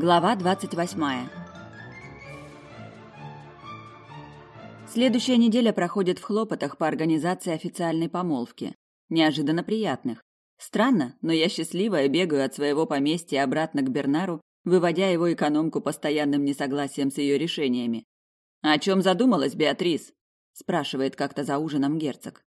Глава 28. Следующая неделя проходит в хлопотах по организации официальной помолвки. Неожиданно приятных. Странно, но я счастливая бегаю от своего поместья обратно к Бернару, выводя его экономку постоянным несогласием с ее решениями. «О чем задумалась Беатрис?» – спрашивает как-то за ужином герцог.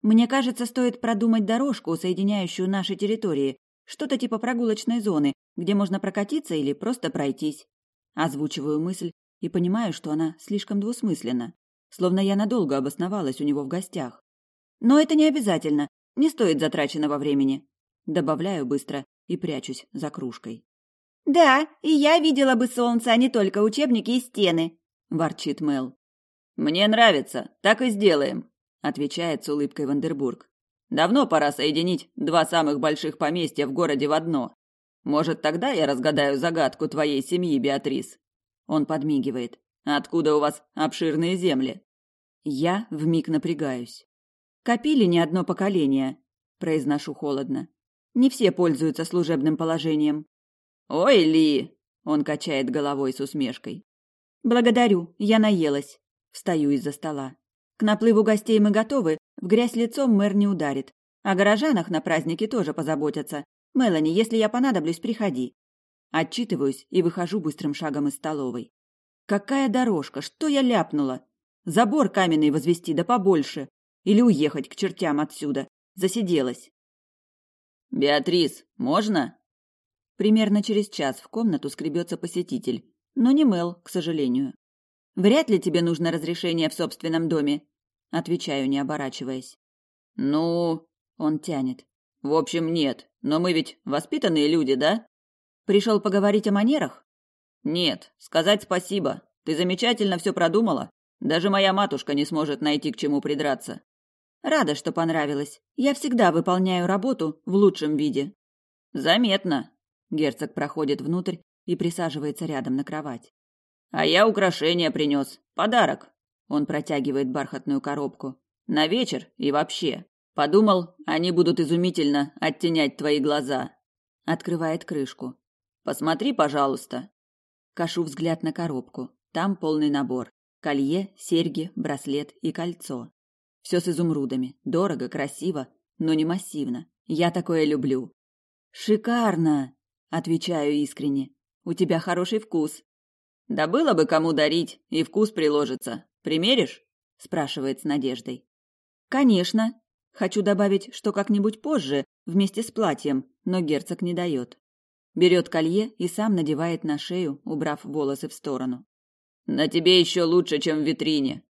«Мне кажется, стоит продумать дорожку, соединяющую наши территории, что-то типа прогулочной зоны, где можно прокатиться или просто пройтись. Озвучиваю мысль и понимаю, что она слишком двусмысленна, словно я надолго обосновалась у него в гостях. Но это не обязательно, не стоит затраченного времени. Добавляю быстро и прячусь за кружкой. «Да, и я видела бы солнце, а не только учебники и стены», – ворчит Мел. «Мне нравится, так и сделаем», – отвечает с улыбкой Вандербург. Давно пора соединить два самых больших поместья в городе в одно. Может, тогда я разгадаю загадку твоей семьи, Беатрис. Он подмигивает. Откуда у вас обширные земли? Я вмиг напрягаюсь. Копили не одно поколение, произношу холодно. Не все пользуются служебным положением. Ой, Ли, он качает головой с усмешкой. Благодарю, я наелась. Встаю из-за стола. К наплыву гостей мы готовы, в грязь лицом мэр не ударит. О горожанах на празднике тоже позаботятся. Мелани, если я понадоблюсь, приходи. Отчитываюсь и выхожу быстрым шагом из столовой. Какая дорожка, что я ляпнула? Забор каменный возвести да побольше. Или уехать к чертям отсюда. Засиделась. «Беатрис, можно?» Примерно через час в комнату скребется посетитель, но не Мел, к сожалению. Вряд ли тебе нужно разрешение в собственном доме, отвечаю, не оборачиваясь. Ну, он тянет. В общем, нет, но мы ведь воспитанные люди, да? Пришел поговорить о манерах? Нет, сказать спасибо. Ты замечательно все продумала. Даже моя матушка не сможет найти к чему придраться. Рада, что понравилось. Я всегда выполняю работу в лучшем виде. Заметно. Герцог проходит внутрь и присаживается рядом на кровать. А я украшения принес. Подарок. Он протягивает бархатную коробку. На вечер и вообще. Подумал, они будут изумительно оттенять твои глаза. Открывает крышку. Посмотри, пожалуйста. Кашу взгляд на коробку. Там полный набор. Колье, серьги, браслет и кольцо. Все с изумрудами. Дорого, красиво, но не массивно. Я такое люблю. Шикарно, отвечаю искренне. У тебя хороший вкус. Да было бы кому дарить, и вкус приложится. Примеришь? спрашивает с надеждой. Конечно. Хочу добавить, что как-нибудь позже, вместе с платьем, но герцог не дает. Берет колье и сам надевает на шею, убрав волосы в сторону. На тебе еще лучше, чем в витрине.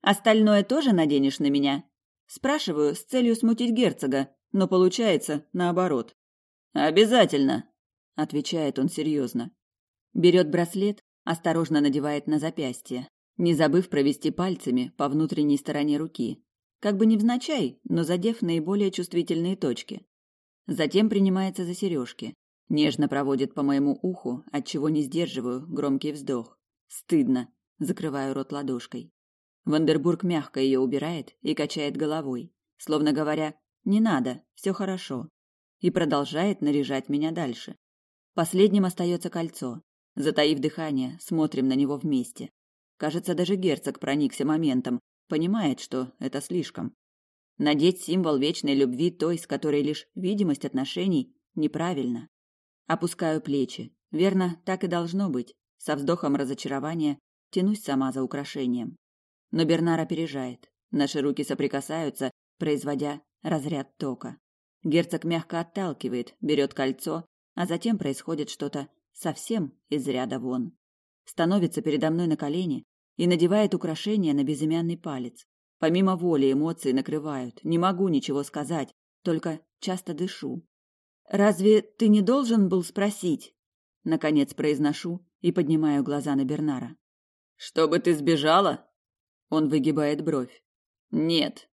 Остальное тоже наденешь на меня? Спрашиваю с целью смутить герцога, но получается наоборот. Обязательно, отвечает он серьезно. Берет браслет, осторожно надевает на запястье, не забыв провести пальцами по внутренней стороне руки, как бы невзначай, но задев наиболее чувствительные точки. Затем принимается за сережки, нежно проводит по моему уху, от чего не сдерживаю громкий вздох. Стыдно, закрываю рот ладошкой. Вандербург мягко ее убирает и качает головой, словно говоря: "Не надо, все хорошо", и продолжает наряжать меня дальше. Последним остается кольцо. Затаив дыхание, смотрим на него вместе. Кажется, даже герцог проникся моментом, понимает, что это слишком. Надеть символ вечной любви той, с которой лишь видимость отношений, неправильно. Опускаю плечи. Верно, так и должно быть. Со вздохом разочарования тянусь сама за украшением. Но Бернар опережает. Наши руки соприкасаются, производя разряд тока. Герцог мягко отталкивает, берет кольцо, а затем происходит что-то совсем из ряда вон. Становится передо мной на колени и надевает украшение на безымянный палец. Помимо воли эмоции накрывают, не могу ничего сказать, только часто дышу. «Разве ты не должен был спросить?» Наконец произношу и поднимаю глаза на Бернара. «Чтобы ты сбежала?» Он выгибает бровь. «Нет,